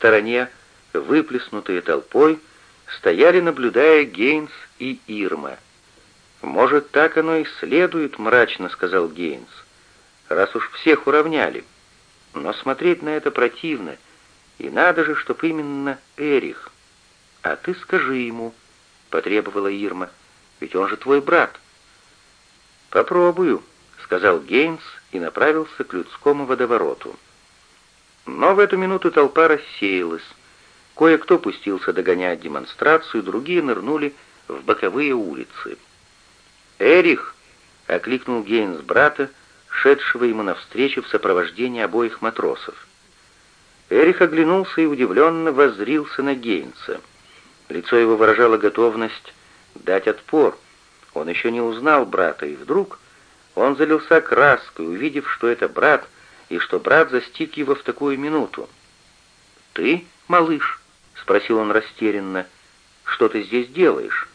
стороне, выплеснутые толпой, стояли, наблюдая Гейнс и Ирма. «Может, так оно и следует», — мрачно сказал Гейнс, «раз уж всех уравняли. Но смотреть на это противно, и надо же, чтоб именно Эрих. А ты скажи ему», — потребовала Ирма, «ведь он же твой брат». «Попробую», — сказал Гейнс и направился к людскому водовороту. Но в эту минуту толпа рассеялась. Кое-кто пустился догонять демонстрацию, другие нырнули в боковые улицы. «Эрих!» — окликнул Гейнс брата, шедшего ему навстречу в сопровождении обоих матросов. Эрих оглянулся и удивленно воззрился на Гейнса. Лицо его выражало готовность дать отпор. Он еще не узнал брата, и вдруг он залился краской, увидев, что это брат, и что брат застиг его в такую минуту. «Ты, малыш?» — спросил он растерянно. «Что ты здесь делаешь?»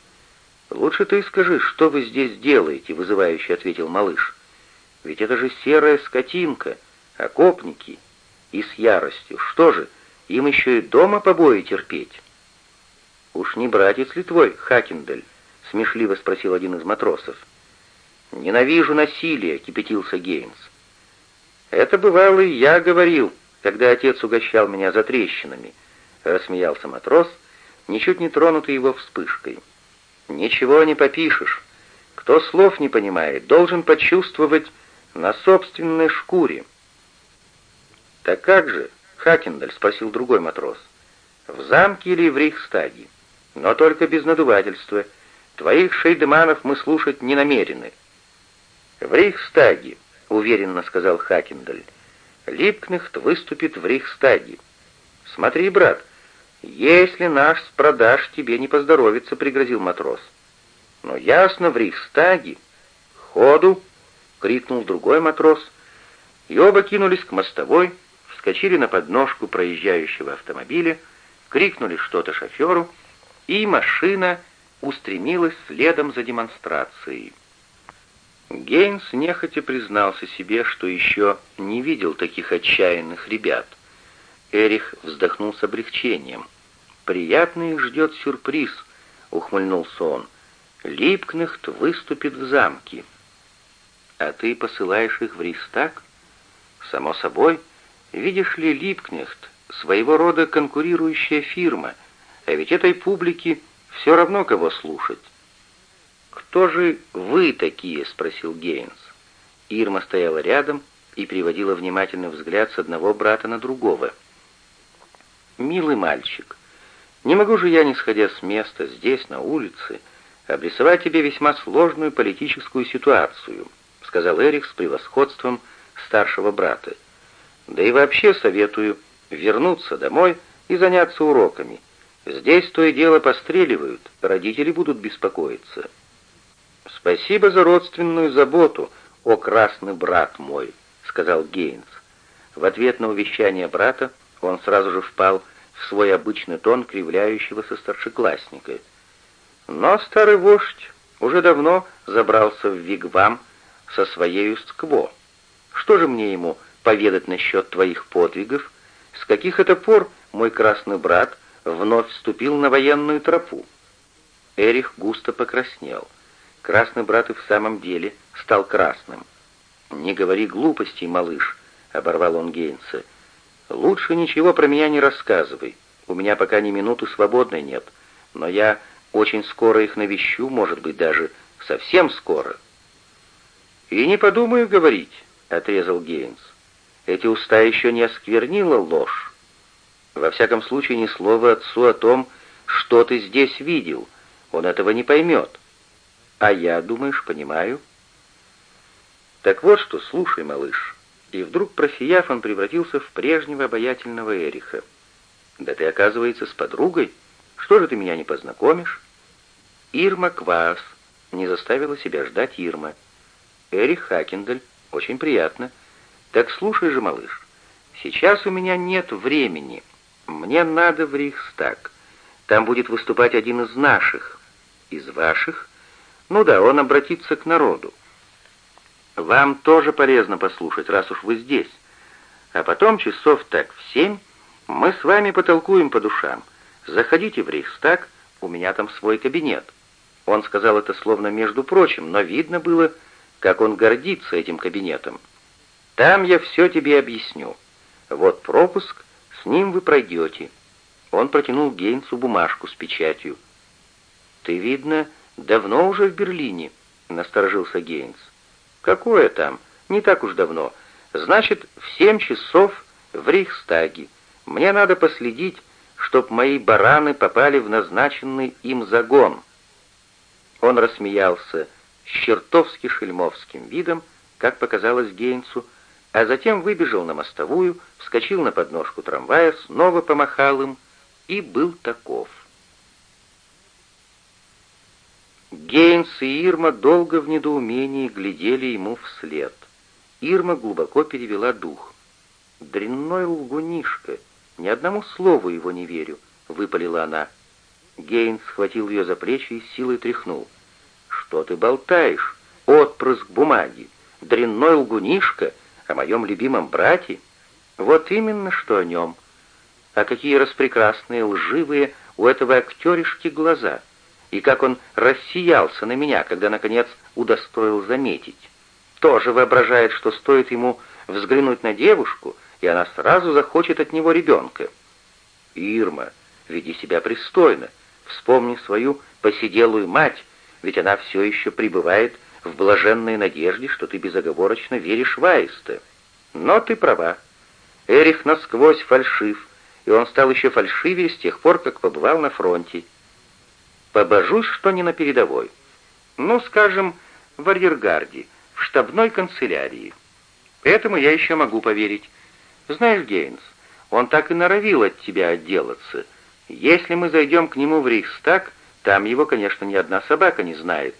«Лучше ты скажи, что вы здесь делаете?» — вызывающе ответил малыш. «Ведь это же серая скотинка, окопники. И с яростью. Что же, им еще и дома побои терпеть?» «Уж не братец ли твой, Хакендель?» — смешливо спросил один из матросов. «Ненавижу насилие», — кипятился Гейнс. «Это бывало и я говорил, когда отец угощал меня за трещинами», — рассмеялся матрос, ничуть не тронутый его вспышкой. «Ничего не попишешь. Кто слов не понимает, должен почувствовать на собственной шкуре». «Так как же?» — Хакендаль спросил другой матрос. «В замке или в Рейхстаге? Но только без надувательства. Твоих шейдеманов мы слушать не намерены». «В Рейхстаге», — уверенно сказал Хакендаль. «Липкнехт выступит в Рейхстаге. Смотри, брат, если наш с продаж тебе не поздоровится», — пригрозил матрос. «Но ясно, в Рейхстаге». «Ходу!» — крикнул другой матрос. И оба кинулись к мостовой, вскочили на подножку проезжающего автомобиля, крикнули что-то шоферу, и машина устремилась следом за демонстрацией. Гейнс нехотя признался себе, что еще не видел таких отчаянных ребят. Эрих вздохнул с облегчением. «Приятный ждет сюрприз», — ухмыльнулся он. «Липкнехт выступит в замке». «А ты посылаешь их в Ристак?» «Само собой. Видишь ли, Липкнехт — своего рода конкурирующая фирма, а ведь этой публике все равно кого слушать. «Кто же вы такие?» — спросил Гейнс. Ирма стояла рядом и приводила внимательный взгляд с одного брата на другого. «Милый мальчик, не могу же я, не сходя с места здесь, на улице, обрисовать тебе весьма сложную политическую ситуацию», — сказал Эрик с превосходством старшего брата. «Да и вообще советую вернуться домой и заняться уроками. Здесь то и дело постреливают, родители будут беспокоиться». «Спасибо за родственную заботу, о красный брат мой», — сказал Гейнс. В ответ на увещание брата он сразу же впал в свой обычный тон кривляющегося старшеклассника. Но старый вождь уже давно забрался в вигвам со своей скво. Что же мне ему поведать насчет твоих подвигов? С каких это пор мой красный брат вновь вступил на военную тропу? Эрих густо покраснел. Красный брат и в самом деле стал красным. «Не говори глупостей, малыш», — оборвал он Гейнса. «Лучше ничего про меня не рассказывай. У меня пока ни минуты свободной нет, но я очень скоро их навещу, может быть, даже совсем скоро». «И не подумаю говорить», — отрезал Гейнс. «Эти уста еще не осквернила ложь. Во всяком случае, ни слова отцу о том, что ты здесь видел. Он этого не поймет». А я, думаешь, понимаю? Так вот что, слушай, малыш. И вдруг, просияв, он превратился в прежнего обаятельного Эриха. Да ты, оказывается, с подругой? Что же ты меня не познакомишь? Ирма Квас. Не заставила себя ждать Ирма. Эрих Хакендель. Очень приятно. Так слушай же, малыш. Сейчас у меня нет времени. Мне надо в Рейхстаг. Там будет выступать один из наших. Из ваших? Ну да, он обратится к народу. Вам тоже полезно послушать, раз уж вы здесь. А потом часов так в семь Мы с вами потолкуем по душам. Заходите в Рейхстаг, у меня там свой кабинет». Он сказал это словно между прочим, но видно было, как он гордится этим кабинетом. «Там я все тебе объясню. Вот пропуск, с ним вы пройдете». Он протянул Гейнсу бумажку с печатью. «Ты, видно, давно уже в Берлине», — насторожился Гейнс. «Какое там? Не так уж давно. Значит, в семь часов в Рейхстаге. Мне надо последить, чтоб мои бараны попали в назначенный им загон». Он рассмеялся с чертовски шельмовским видом, как показалось Гейнсу, а затем выбежал на мостовую, вскочил на подножку трамвая, снова помахал им и был таков. Гейнс и Ирма долго в недоумении глядели ему вслед. Ирма глубоко перевела дух. «Дрянной лгунишка! Ни одному слову его не верю!» — выпалила она. Гейнс схватил ее за плечи и силой тряхнул. «Что ты болтаешь? Отпрыск бумаги! Дрянной лгунишка! О моем любимом брате? Вот именно что о нем!» А какие распрекрасные, лживые у этого актеришки глаза! И как он рассиялся на меня, когда, наконец, удостоил заметить. Тоже воображает, что стоит ему взглянуть на девушку, и она сразу захочет от него ребенка. Ирма, веди себя пристойно, вспомни свою посиделую мать, ведь она все еще пребывает в блаженной надежде, что ты безоговорочно веришь в Аиста. Но ты права. Эрих насквозь фальшив, и он стал еще фальшивее с тех пор, как побывал на фронте. Побожусь, что не на передовой. Ну, скажем, в арьергарде, в штабной канцелярии. Этому я еще могу поверить. Знаешь, Гейнс, он так и норовил от тебя отделаться. Если мы зайдем к нему в Рейхстаг, там его, конечно, ни одна собака не знает.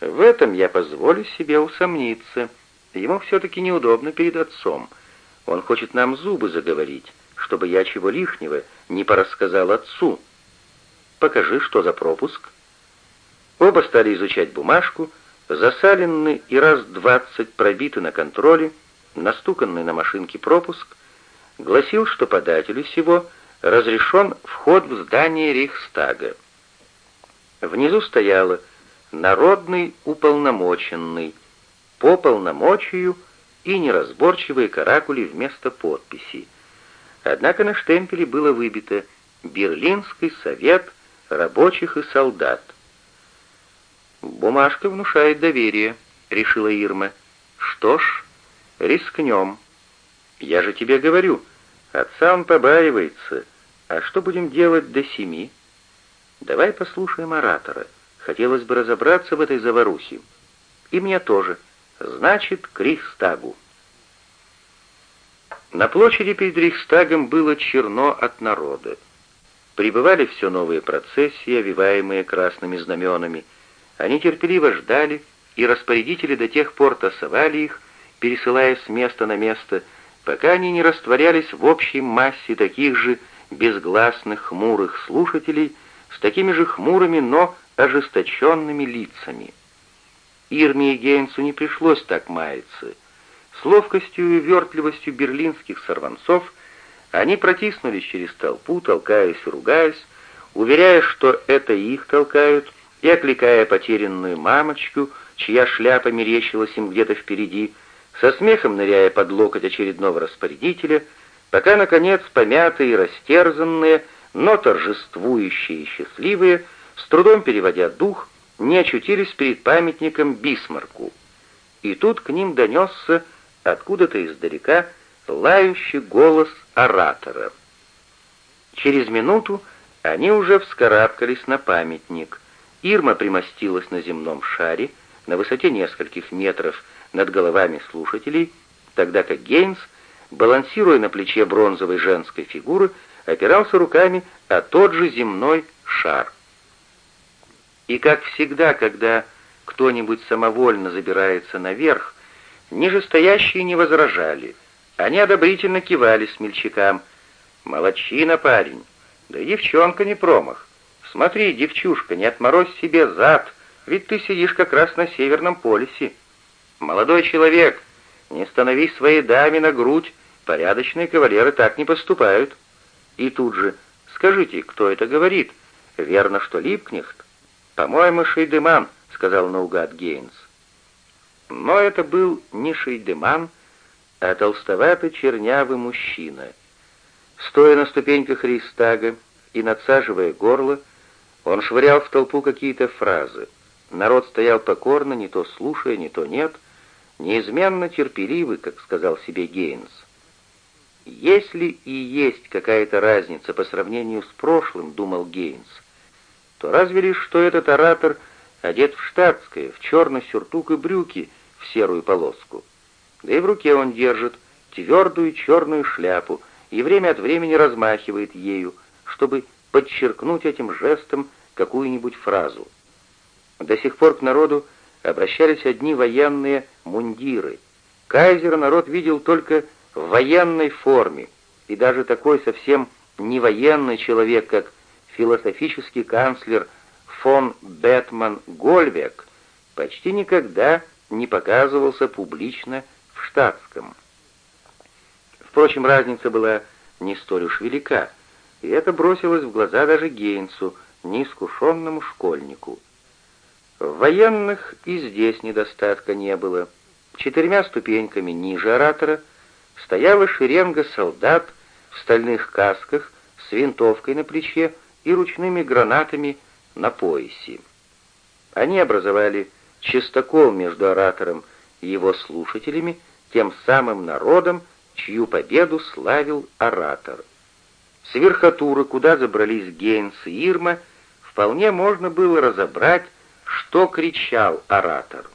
В этом я позволю себе усомниться. Ему все-таки неудобно перед отцом. Он хочет нам зубы заговорить чтобы я чего лишнего не порассказал отцу. Покажи, что за пропуск». Оба стали изучать бумажку, засаленный и раз двадцать пробитый на контроле, настуканный на машинке пропуск, гласил, что подателю всего разрешен вход в здание Рейхстага. Внизу стояло «Народный уполномоченный», по полномочию и неразборчивые каракули вместо подписи. Однако на штемпеле было выбито «Берлинский совет рабочих и солдат». «Бумажка внушает доверие», — решила Ирма. «Что ж, рискнем. Я же тебе говорю, отца он побаивается. А что будем делать до семи? Давай послушаем оратора. Хотелось бы разобраться в этой заварухе. И мне тоже. Значит, к Рихстагу». На площади перед Рейхстагом было черно от народа. Прибывали все новые процессии, овиваемые красными знаменами. Они терпеливо ждали, и распорядители до тех пор тасовали их, пересылая с места на место, пока они не растворялись в общей массе таких же безгласных хмурых слушателей с такими же хмурыми, но ожесточенными лицами. Ирме и Гейнсу не пришлось так маяться — с ловкостью и вертливостью берлинских сорванцов они протиснулись через толпу, толкаясь и ругаясь, уверяя, что это их толкают, и окликая потерянную мамочку, чья шляпа мерещилась им где-то впереди, со смехом ныряя под локоть очередного распорядителя, пока, наконец, помятые растерзанные, но торжествующие и счастливые, с трудом переводя дух, не очутились перед памятником Бисмарку. И тут к ним донесся откуда-то издалека лающий голос оратора. Через минуту они уже вскарабкались на памятник. Ирма примостилась на земном шаре на высоте нескольких метров над головами слушателей, тогда как Гейнс, балансируя на плече бронзовой женской фигуры, опирался руками о тот же земной шар. И как всегда, когда кто-нибудь самовольно забирается наверх, Нижестоящие не возражали. Они одобрительно кивали смельчакам. «Молодчина, парень! Да девчонка не промах. Смотри, девчушка, не отморозь себе зад, ведь ты сидишь как раз на Северном полюсе. Молодой человек, не становись своей даме на грудь Порядочные кавалеры так не поступают. И тут же, скажите, кто это говорит? Верно, что Липкнехт? По-моему, Шейдеман, сказал наугад Гейнс. Но это был не Шейдеман, а толстоватый чернявый мужчина. Стоя на ступеньках Рейстага и надсаживая горло, он швырял в толпу какие-то фразы. Народ стоял покорно, не то слушая, не то нет, неизменно терпеливый, как сказал себе Гейнс. Если и есть какая-то разница по сравнению с прошлым, думал Гейнс, то разве лишь что этот оратор одет в штатское, в черный сюртук и брюки в серую полоску. Да и в руке он держит твердую черную шляпу и время от времени размахивает ею, чтобы подчеркнуть этим жестом какую-нибудь фразу. До сих пор к народу обращались одни военные мундиры. Кайзера народ видел только в военной форме, и даже такой совсем не военный человек, как философический канцлер фон Бетман Гольвек, почти никогда не показывался публично штатском. Впрочем, разница была не столь уж велика, и это бросилось в глаза даже Гейнсу, неискушенному школьнику. В военных и здесь недостатка не было. Четырьмя ступеньками ниже оратора — стояла шеренга солдат в стальных касках с винтовкой на плече и ручными гранатами на поясе. Они образовали чистокол между оратором и его слушателями, тем самым народом, чью победу славил оратор. С верхотуры, куда забрались Гейнс и Ирма, вполне можно было разобрать, что кричал оратор.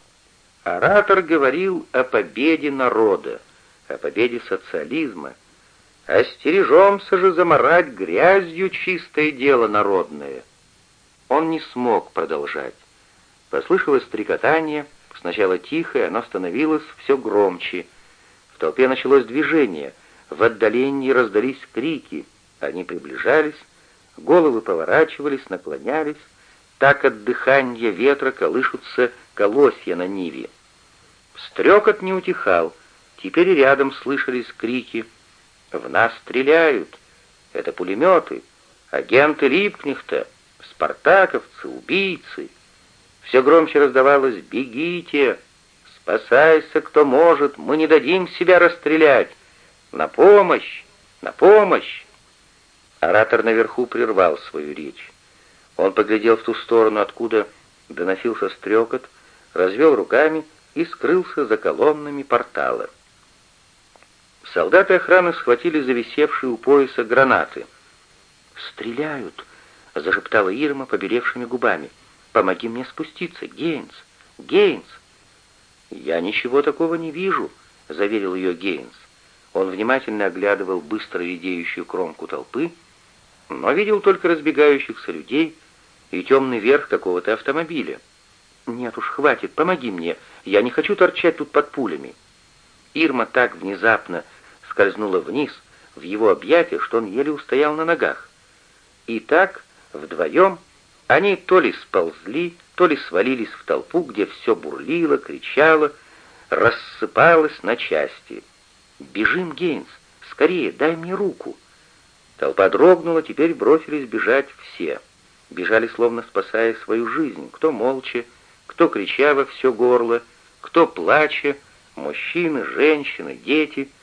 Оратор говорил о победе народа, о победе социализма. Остережемся же заморать грязью чистое дело народное. Он не смог продолжать. Послышалось стрекотание, сначала тихое, оно становилось все громче. В толпе началось движение, в отдалении раздались крики, они приближались, головы поворачивались, наклонялись, так от дыхания ветра колышутся колосья на ниве. Стрекот не утихал, Теперь рядом слышались крики «В нас стреляют! Это пулеметы! Агенты Липкнехта! Спартаковцы! Убийцы!» Все громче раздавалось «Бегите! Спасайся, кто может! Мы не дадим себя расстрелять! На помощь! На помощь!» Оратор наверху прервал свою речь. Он поглядел в ту сторону, откуда доносился стрекот, развел руками и скрылся за колоннами портала. Солдаты охраны схватили зависевшие у пояса гранаты. «Стреляют!» — зашептала Ирма побелевшими губами. «Помоги мне спуститься, Гейнс! Гейнс!» «Я ничего такого не вижу», — заверил ее Гейнс. Он внимательно оглядывал быстро редеющую кромку толпы, но видел только разбегающихся людей и темный верх какого-то автомобиля. «Нет уж, хватит, помоги мне, я не хочу торчать тут под пулями». Ирма так внезапно скользнула вниз, в его объятия, что он еле устоял на ногах. И так, вдвоем, они то ли сползли, то ли свалились в толпу, где все бурлило, кричало, рассыпалось на части. «Бежим, Гейнс! Скорее, дай мне руку!» Толпа дрогнула, теперь бросились бежать все. Бежали, словно спасая свою жизнь, кто молча, кто крича во все горло, кто плача, мужчины, женщины, дети —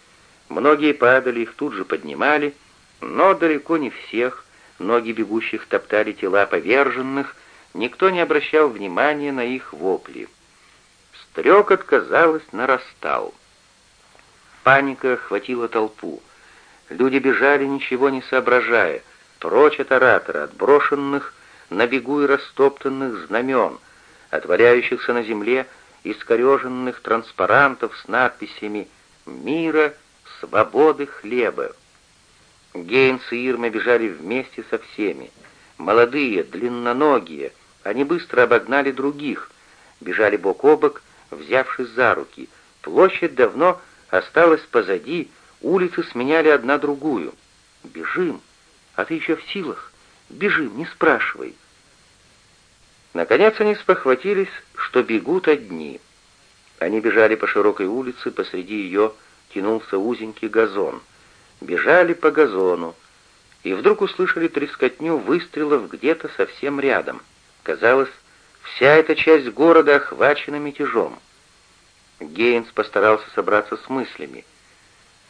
Многие падали, их тут же поднимали, но далеко не всех, ноги бегущих топтали тела поверженных, никто не обращал внимания на их вопли. Стрекот, казалось, нарастал. Паника охватила толпу. Люди бежали, ничего не соображая, прочь от оратора, от брошенных на бегу и растоптанных знамен, от валяющихся на земле искореженных транспарантов с надписями «Мира» свободы хлеба. Гейнс и Ирма бежали вместе со всеми. Молодые, длинноногие, они быстро обогнали других, бежали бок о бок, взявшись за руки. Площадь давно осталась позади, улицы сменяли одна другую. «Бежим! А ты еще в силах? Бежим, не спрашивай!» Наконец они спохватились, что бегут одни. Они бежали по широкой улице посреди ее тянулся узенький газон. Бежали по газону, и вдруг услышали трескотню выстрелов где-то совсем рядом. Казалось, вся эта часть города охвачена мятежом. Гейнс постарался собраться с мыслями.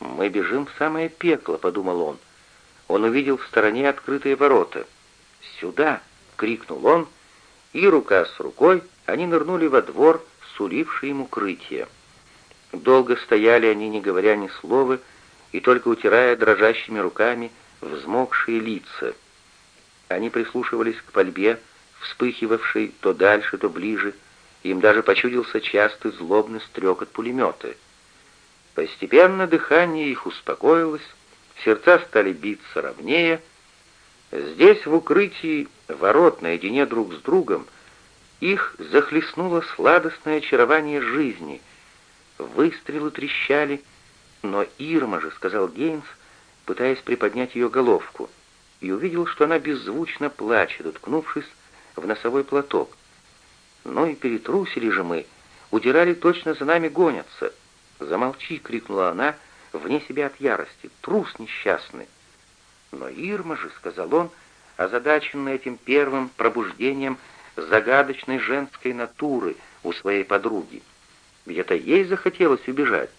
«Мы бежим в самое пекло», — подумал он. Он увидел в стороне открытые ворота. «Сюда!» — крикнул он, и рука с рукой они нырнули во двор, суливший им укрытие. Долго стояли они, не говоря ни слова, и только утирая дрожащими руками взмокшие лица. Они прислушивались к пальбе, вспыхивавшей то дальше, то ближе, им даже почудился частый злобный стрек от пулемета. Постепенно дыхание их успокоилось, сердца стали биться ровнее. Здесь, в укрытии ворот наедине друг с другом, их захлестнуло сладостное очарование жизни. Выстрелы трещали, но Ирма же, — сказал Гейнс, пытаясь приподнять ее головку, и увидел, что она беззвучно плачет, уткнувшись в носовой платок. «Ну и перетрусили же мы, удирали точно за нами гонятся». «Замолчи!» — крикнула она, вне себя от ярости. «Трус несчастный!» «Но Ирма же!» — сказал он, озадаченный этим первым пробуждением загадочной женской натуры у своей подруги. Ведь это ей захотелось убежать.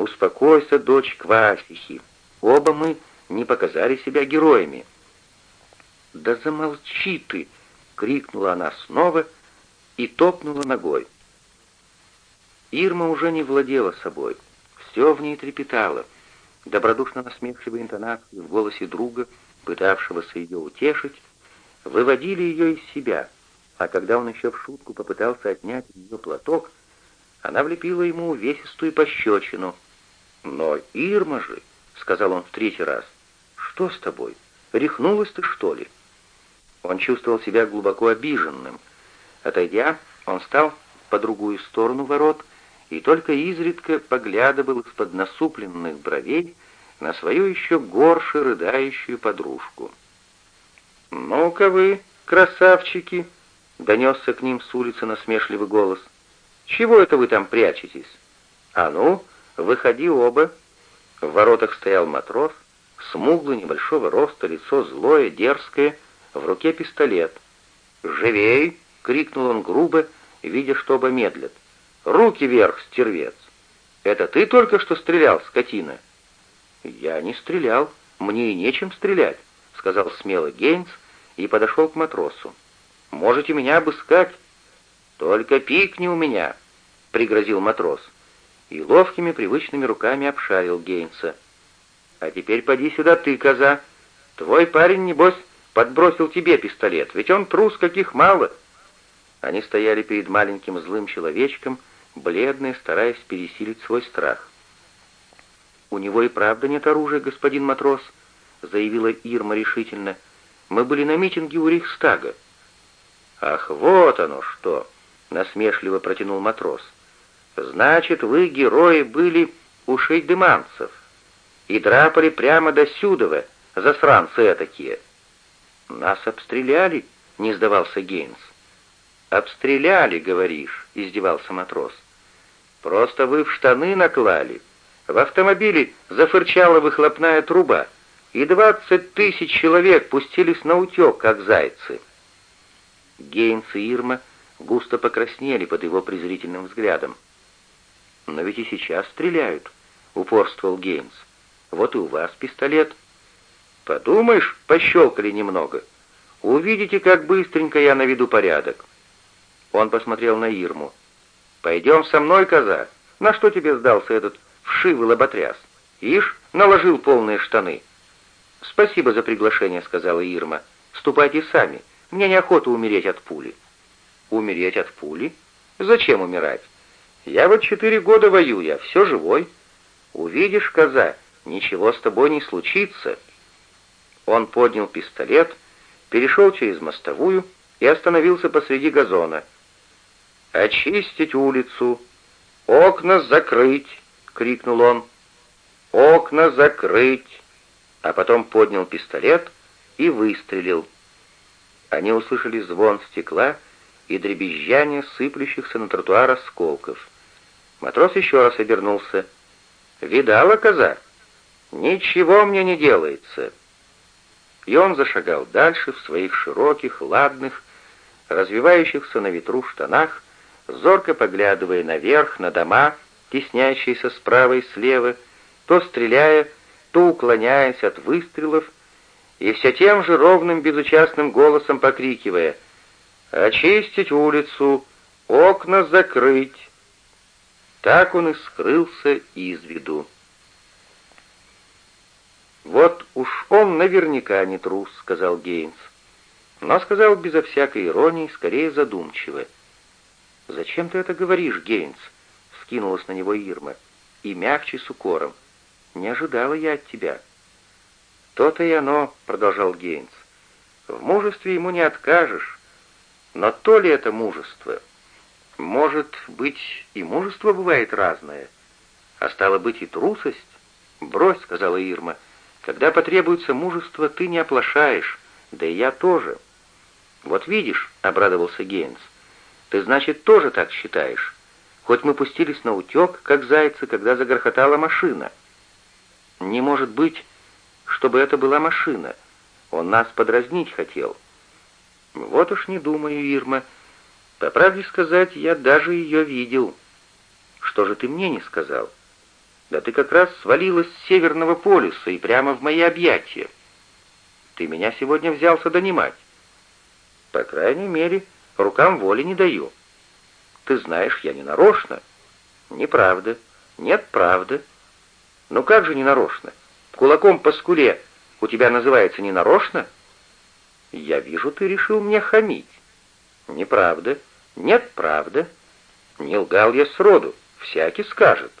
«Успокойся, дочь Квасихи. Оба мы не показали себя героями». «Да замолчи ты!» — крикнула она снова и топнула ногой. Ирма уже не владела собой. Все в ней трепетало. Добродушно-насмешливые интонации в голосе друга, пытавшегося ее утешить, выводили ее из себя, а когда он еще в шутку попытался отнять ее платок, она влепила ему увесистую пощечину. «Но Ирма же», — сказал он в третий раз, — «что с тобой? Рехнулась ты, что ли?» Он чувствовал себя глубоко обиженным. Отойдя, он стал по другую сторону ворот и только изредка поглядывал из-под насупленных бровей на свою еще горше рыдающую подружку. «Ну-ка вы, красавчики!» — донесся к ним с улицы насмешливый голос. «Чего это вы там прячетесь? А ну, выходи оба!» В воротах стоял матрос, смуглый, небольшого роста, лицо злое, дерзкое, в руке пистолет. «Живей!» — крикнул он грубо, видя, что оба медлят. «Руки вверх, стервец! Это ты только что стрелял, скотина?» «Я не стрелял, мне и нечем стрелять», — сказал смело Гейнс и подошел к матросу. «Можете меня обыскать?» «Только пикни у меня», — пригрозил матрос. И ловкими привычными руками обшарил Гейнса. «А теперь поди сюда ты, коза. Твой парень, небось, подбросил тебе пистолет, ведь он трус, каких мало». Они стояли перед маленьким злым человечком, бледные, стараясь пересилить свой страх. «У него и правда нет оружия, господин матрос», — заявила Ирма решительно. «Мы были на митинге у Рейхстага». «Ах, вот оно что!» — насмешливо протянул матрос. «Значит, вы, герои, были у шейдеманцев и драпали прямо до Сюдова, засранцы этакие». «Нас обстреляли?» — не сдавался Гейнс. «Обстреляли, говоришь», — издевался матрос. «Просто вы в штаны наклали. В автомобиле зафырчала выхлопная труба, и двадцать тысяч человек пустились на утек, как зайцы». Гейнс и Ирма густо покраснели под его презрительным взглядом. «Но ведь и сейчас стреляют», — упорствовал Гейнс. «Вот и у вас пистолет». «Подумаешь, пощелкали немного. Увидите, как быстренько я наведу порядок». Он посмотрел на Ирму. «Пойдем со мной, коза. На что тебе сдался этот вшивый лоботряс? Ишь, наложил полные штаны». «Спасибо за приглашение», — сказала Ирма. «Ступайте сами. Мне неохота умереть от пули». «Умереть от пули? Зачем умирать? Я вот четыре года воюю, я все живой. Увидишь, коза, ничего с тобой не случится». Он поднял пистолет, перешел через мостовую и остановился посреди газона — «Очистить улицу! Окна закрыть!» — крикнул он. «Окна закрыть!» А потом поднял пистолет и выстрелил. Они услышали звон стекла и дребезжание сыплющихся на тротуар осколков. Матрос еще раз обернулся. Видала, коза? Ничего мне не делается. И он зашагал дальше в своих широких, ладных, развивающихся на ветру штанах, зорко поглядывая наверх, на дома, теснящиеся справа и слева, то стреляя, то уклоняясь от выстрелов, и все тем же ровным безучастным голосом покрикивая «Очистить улицу! Окна закрыть!» Так он и скрылся из виду. «Вот уж он наверняка не трус», — сказал Гейнс. Но сказал безо всякой иронии, скорее задумчиво. «Зачем ты это говоришь, Гейнс?» — вскинулась на него Ирма. И мягче с укором. «Не ожидала я от тебя». «То-то и оно», — продолжал Гейнс. «В мужестве ему не откажешь. Но то ли это мужество? Может быть, и мужество бывает разное. А стало быть, и трусость? Брось, — сказала Ирма, — когда потребуется мужество, ты не оплошаешь, да и я тоже. Вот видишь, — обрадовался Гейнс, — ты, значит, тоже так считаешь. Хоть мы пустились на утек, как зайцы, когда загрохотала машина. Не может быть, чтобы это была машина. Он нас подразнить хотел. Вот уж не думаю, Ирма. По правде сказать, я даже ее видел. Что же ты мне не сказал? — да ты как раз свалилась с Северного полюса и прямо в мои объятия. Ты меня сегодня взялся донимать. По крайней мере, рукам воли не даю. Ты знаешь, я не нарочно. Неправда. Нет, правда. Ну как же не нарочно? Кулаком по скуле у тебя называется не нарочно? Я вижу, ты решил мне хамить. Неправда. Нет, правда. Не лгал я сроду. Всякий скажет.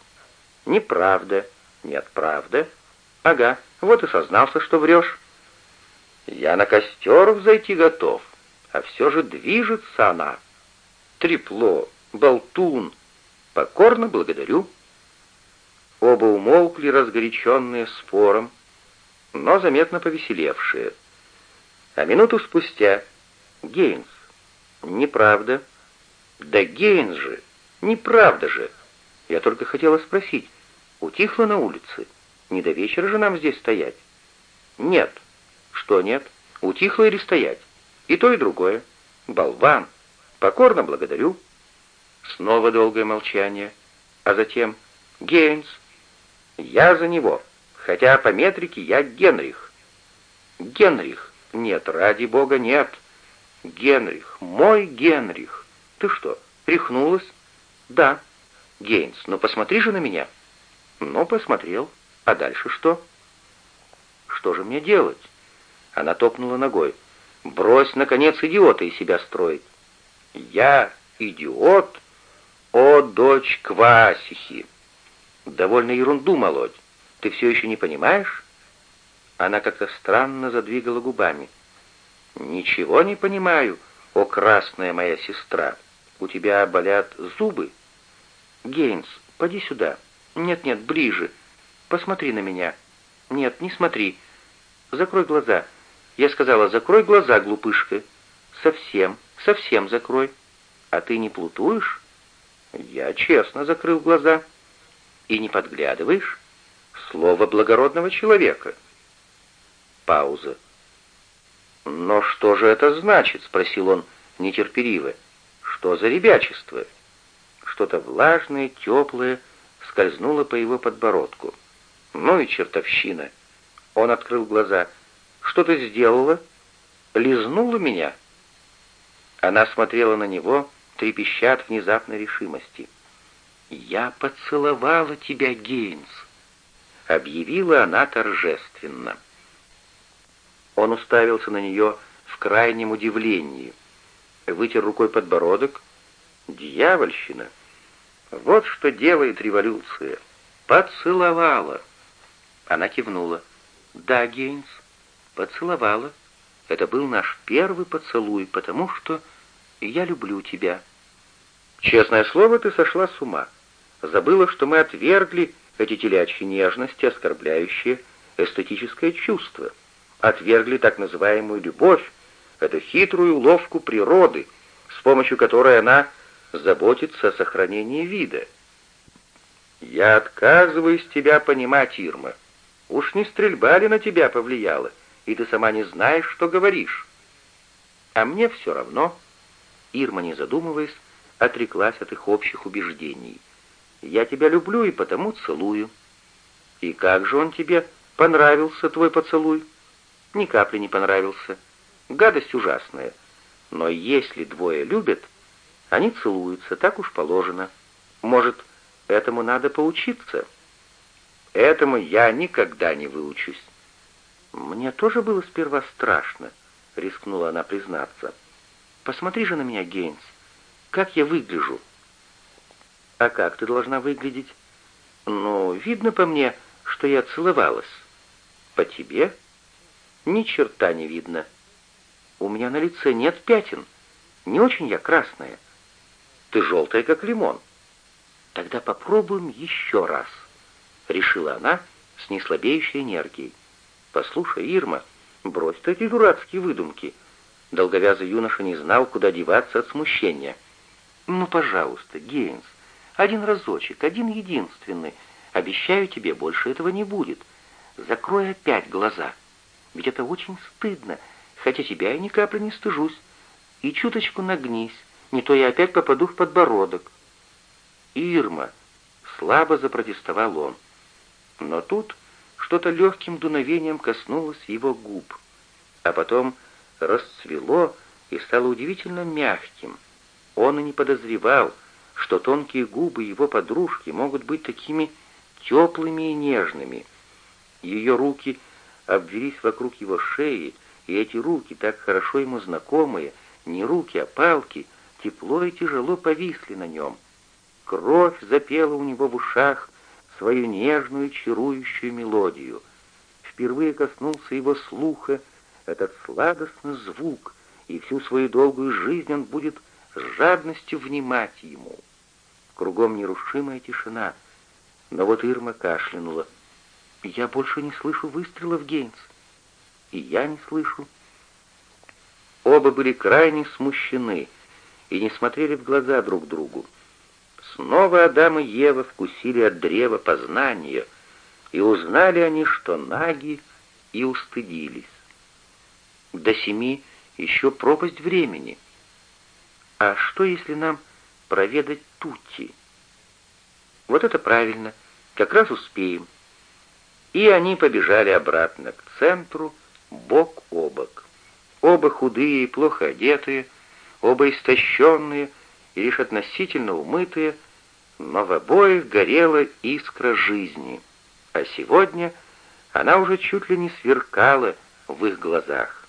Неправда. Нет, правда. Ага, вот и сознался, что врешь. Я на костер взойти готов, а все же движется она. Трепло, болтун. Покорно благодарю. Оба умолкли, разгоряченные спором, но заметно повеселевшие. А минуту спустя Гейнс. Неправда. Да Гейнс же, неправда же. Я только хотела спросить, утихло на улице? Не до вечера же нам здесь стоять? Нет. Что нет? Утихло или стоять? И то, и другое. Болван. Покорно благодарю. Снова долгое молчание. А затем Гейнс. Я за него. Хотя по метрике я Генрих. Генрих. Нет, ради бога, нет. Генрих. Мой Генрих. Ты что, рехнулась? Да. «Гейнс, ну посмотри же на меня». «Ну, посмотрел. А дальше что?» «Что же мне делать?» Она топнула ногой. «Брось, наконец, идиота из себя строить». «Я идиот? О, дочь Квасихи!» «Довольно ерунду молоть. Ты все еще не понимаешь?» Она как-то странно задвигала губами. «Ничего не понимаю, о красная моя сестра. У тебя болят зубы?» «Гейнс, поди сюда. Нет-нет, ближе. Посмотри на меня. Нет, не смотри. Закрой глаза. Я сказала, закрой глаза, глупышка. Совсем, совсем закрой. А ты не плутуешь?» «Я честно закрыл глаза». «И не подглядываешь?» «Слово благородного человека». Пауза. «Но что же это значит?» — спросил он нетерпеливо. «Что за ребячество?» что-то влажное, теплое скользнуло по его подбородку. «Ну и чертовщина!» Он открыл глаза. «Что ты сделала? Лизнула меня?» Она смотрела на него, трепеща от внезапной решимости. «Я поцеловала тебя, Гейнс!» Объявила она торжественно. Он уставился на нее в крайнем удивлении. Вытер рукой подбородок. «Дьявольщина!» Вот что делает революция. Поцеловала. Она кивнула. Да, Гейнс, поцеловала. Это был наш первый поцелуй, потому что я люблю тебя. Честное слово, ты сошла с ума. Забыла, что мы отвергли эти телячьи нежности, оскорбляющие эстетическое чувство. Отвергли так называемую любовь, эту хитрую уловку природы, с помощью которой она заботиться о сохранении вида. «Я отказываюсь тебя понимать, Ирма. Уж не стрельба ли на тебя повлияла, и ты сама не знаешь, что говоришь?» «А мне все равно». Ирма, не задумываясь, отреклась от их общих убеждений. «Я тебя люблю и потому целую». «И как же он тебе понравился, твой поцелуй?» «Ни капли не понравился. Гадость ужасная. Но если двое любят, они целуются, так уж положено. Может, этому надо поучиться?» «Этому я никогда не выучусь». «Мне тоже было сперва страшно», — рискнула она признаться. «Посмотри же на меня, Гейнс. Как я выгляжу?» «А как ты должна выглядеть?» «Ну, видно по мне, что я целовалась». «По тебе?» «Ни черта не видно. У меня на лице нет пятен. Не очень я красная. Ты желтая, как лимон». «Тогда попробуем еще раз», — решила она с неслабеющей энергией. «Послушай, Ирма, брось ты эти дурацкие выдумки». Долговязый юноша не знал, куда деваться от смущения. «Ну, пожалуйста, Гейнс, один разочек, один единственный. Обещаю тебе, больше этого не будет. Закрой опять глаза. Ведь это очень стыдно, хотя тебя я ни капли не стыжусь. И чуточку нагнись, не то я опять попаду в подбородок». «Ирма!» — слабо запротестовал он. Но тут что-то легким дуновением коснулось его губ, а потом расцвело и стало удивительно мягким — он и не подозревал, что тонкие губы его подружки могут быть такими теплыми и нежными. Ее руки обвелись вокруг его шеи, и эти руки, так хорошо ему знакомые, не руки, а палки, тепло и тяжело повисли на нем. Кровь запела у него в ушах свою нежную, чарующую мелодию. Впервые коснулся его слуха этот сладостный звук, и всю свою долгую жизнь он будет с жадностью внимать ему. Кругом нерушимая тишина, но вот Ирма кашлянула. «Я больше не слышу выстрелов, Гейнс». «И я не слышу». Оба были крайне смущены и не смотрели в глаза друг другу. Снова Адам и Ева вкусили от древа познания, и узнали они, что наги, и устыдились. До семи еще пропасть времени — а что, если нам проведать Тути? Вот это правильно, как раз успеем. И они побежали обратно к центру, бок о бок. Оба худые и плохо одетые, оба истощенные и лишь относительно умытые, но в обоих горела искра жизни, а сегодня она уже чуть ли не сверкала в их глазах.